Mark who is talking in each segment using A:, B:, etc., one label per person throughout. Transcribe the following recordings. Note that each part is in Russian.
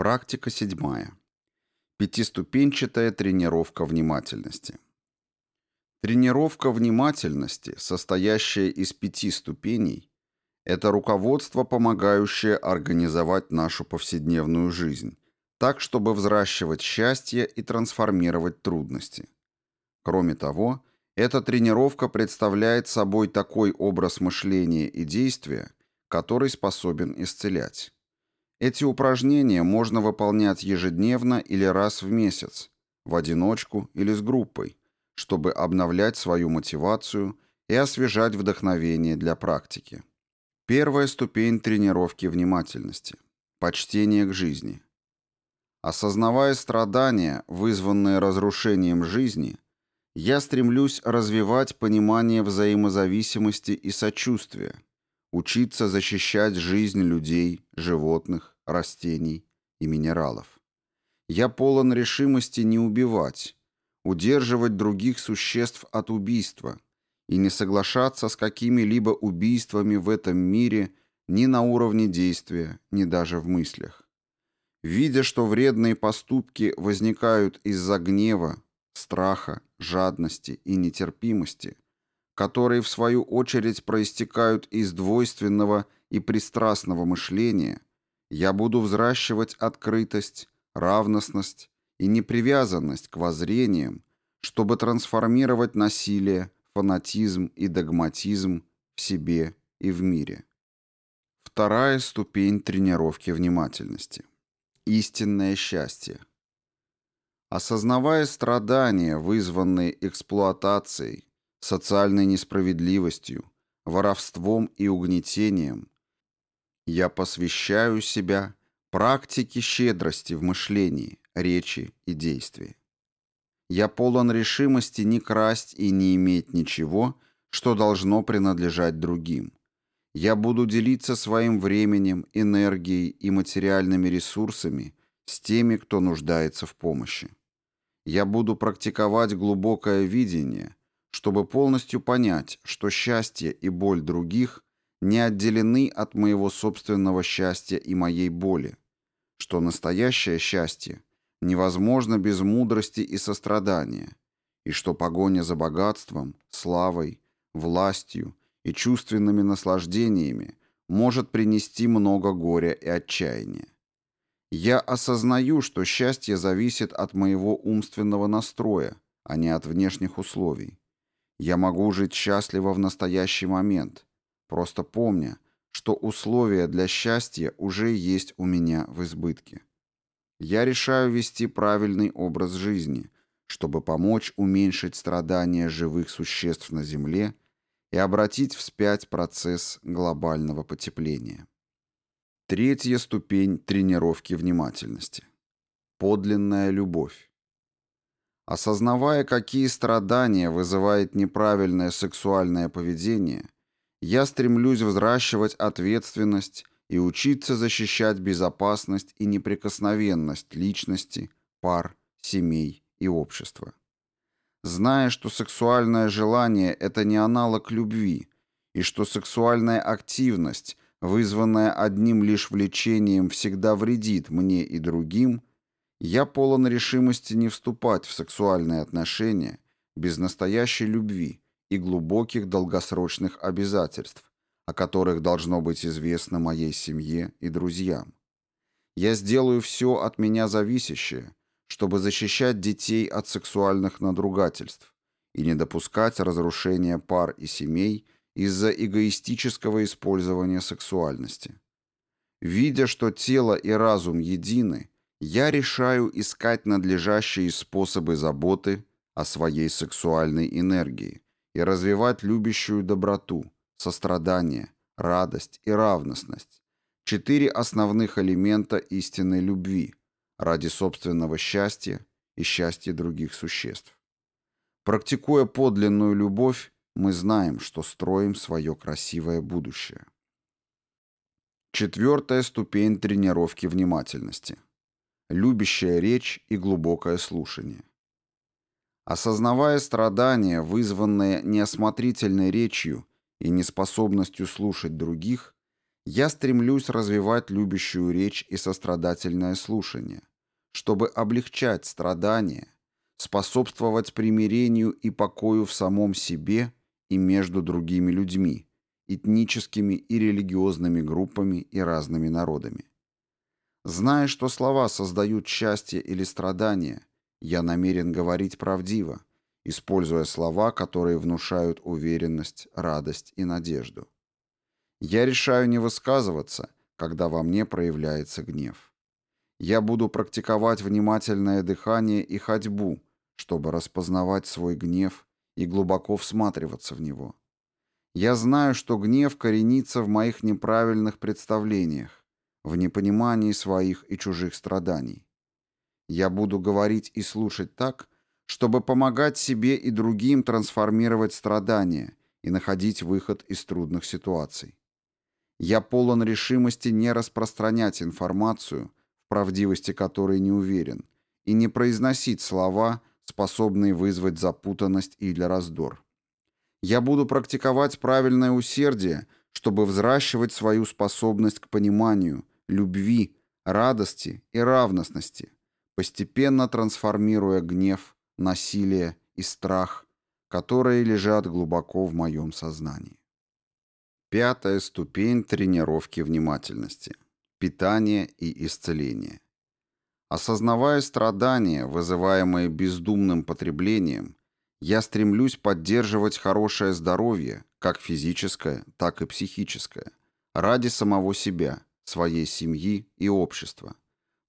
A: Практика седьмая. Пятиступенчатая тренировка внимательности. Тренировка внимательности, состоящая из пяти ступеней, это руководство, помогающее организовать нашу повседневную жизнь, так, чтобы взращивать счастье и трансформировать трудности. Кроме того, эта тренировка представляет собой такой образ мышления и действия, который способен исцелять. Эти упражнения можно выполнять ежедневно или раз в месяц, в одиночку или с группой, чтобы обновлять свою мотивацию и освежать вдохновение для практики. Первая ступень тренировки внимательности – почтение к жизни. Осознавая страдания, вызванные разрушением жизни, я стремлюсь развивать понимание взаимозависимости и сочувствия, учиться защищать жизнь людей, животных, растений и минералов. Я полон решимости не убивать, удерживать других существ от убийства и не соглашаться с какими-либо убийствами в этом мире ни на уровне действия, ни даже в мыслях. Видя, что вредные поступки возникают из-за гнева, страха, жадности и нетерпимости – которые в свою очередь проистекают из двойственного и пристрастного мышления, я буду взращивать открытость, равностность и непривязанность к воззрениям, чтобы трансформировать насилие, фанатизм и догматизм в себе и в мире. Вторая ступень тренировки внимательности. Истинное счастье. Осознавая страдания, вызванные эксплуатацией, социальной несправедливостью, воровством и угнетением. Я посвящаю себя практике щедрости в мышлении, речи и действии. Я полон решимости не красть и не иметь ничего, что должно принадлежать другим. Я буду делиться своим временем, энергией и материальными ресурсами с теми, кто нуждается в помощи. Я буду практиковать глубокое видение – чтобы полностью понять, что счастье и боль других не отделены от моего собственного счастья и моей боли, что настоящее счастье невозможно без мудрости и сострадания, и что погоня за богатством, славой, властью и чувственными наслаждениями может принести много горя и отчаяния. Я осознаю, что счастье зависит от моего умственного настроя, а не от внешних условий. Я могу жить счастливо в настоящий момент, просто помня, что условия для счастья уже есть у меня в избытке. Я решаю вести правильный образ жизни, чтобы помочь уменьшить страдания живых существ на Земле и обратить вспять процесс глобального потепления. Третья ступень тренировки внимательности. Подлинная любовь. Осознавая, какие страдания вызывает неправильное сексуальное поведение, я стремлюсь взращивать ответственность и учиться защищать безопасность и неприкосновенность личности, пар, семей и общества. Зная, что сексуальное желание – это не аналог любви, и что сексуальная активность, вызванная одним лишь влечением, всегда вредит мне и другим – я полон решимости не вступать в сексуальные отношения без настоящей любви и глубоких долгосрочных обязательств, о которых должно быть известно моей семье и друзьям. Я сделаю все от меня зависящее, чтобы защищать детей от сексуальных надругательств и не допускать разрушения пар и семей из-за эгоистического использования сексуальности. Видя, что тело и разум едины, я решаю искать надлежащие способы заботы о своей сексуальной энергии и развивать любящую доброту, сострадание, радость и равностность. Четыре основных элемента истинной любви ради собственного счастья и счастья других существ. Практикуя подлинную любовь, мы знаем, что строим свое красивое будущее. Четвертая ступень тренировки внимательности – любящая речь и глубокое слушание. Осознавая страдания, вызванные неосмотрительной речью и неспособностью слушать других, Я стремлюсь развивать любящую речь и сострадательное слушание, чтобы облегчать страдания, способствовать примирению и покою в самом себе и между другими людьми, этническими и религиозными группами и разными народами. Зная, что слова создают счастье или страдания, я намерен говорить правдиво, используя слова, которые внушают уверенность, радость и надежду. Я решаю не высказываться, когда во мне проявляется гнев. Я буду практиковать внимательное дыхание и ходьбу, чтобы распознавать свой гнев и глубоко всматриваться в него. Я знаю, что гнев коренится в моих неправильных представлениях, в непонимании своих и чужих страданий. Я буду говорить и слушать так, чтобы помогать себе и другим трансформировать страдания и находить выход из трудных ситуаций. Я полон решимости не распространять информацию, в правдивости которой не уверен, и не произносить слова, способные вызвать запутанность или раздор. Я буду практиковать правильное усердие, чтобы взращивать свою способность к пониманию, любви, радости и равностности, постепенно трансформируя гнев, насилие и страх, которые лежат глубоко в моем сознании. Пятая ступень тренировки внимательности. Питание и исцеление. Осознавая страдания, вызываемые бездумным потреблением, я стремлюсь поддерживать хорошее здоровье, как физическое, так и психическое, ради самого себя, своей семьи и общества,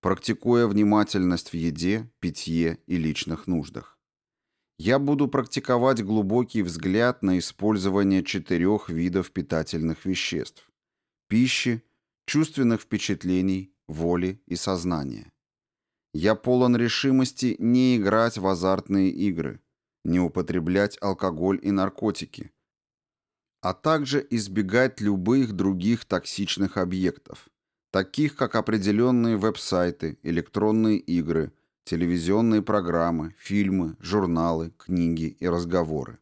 A: практикуя внимательность в еде, питье и личных нуждах. Я буду практиковать глубокий взгляд на использование четырех видов питательных веществ – пищи, чувственных впечатлений, воли и сознания. Я полон решимости не играть в азартные игры, не употреблять алкоголь и наркотики, а также избегать любых других токсичных объектов, таких как определенные веб-сайты, электронные игры, телевизионные программы, фильмы, журналы, книги и разговоры.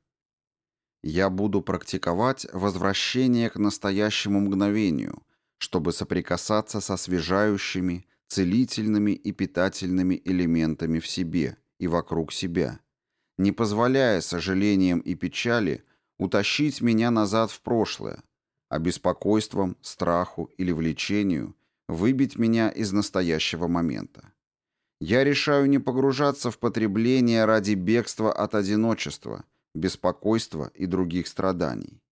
A: Я буду практиковать возвращение к настоящему мгновению, чтобы соприкасаться со освежающими, целительными и питательными элементами в себе и вокруг себя, не позволяя сожалениям и печали утащить меня назад в прошлое, а беспокойством, страху или влечению выбить меня из настоящего момента. Я решаю не погружаться в потребление ради бегства от одиночества, беспокойства и других страданий.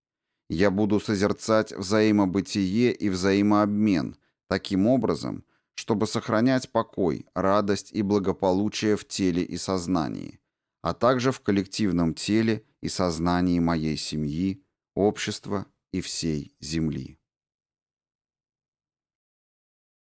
A: Я буду созерцать взаимобытие и взаимообмен таким образом, чтобы сохранять покой, радость и благополучие в теле и сознании, а также в коллективном теле и сознании моей семьи, общества и всей Земли.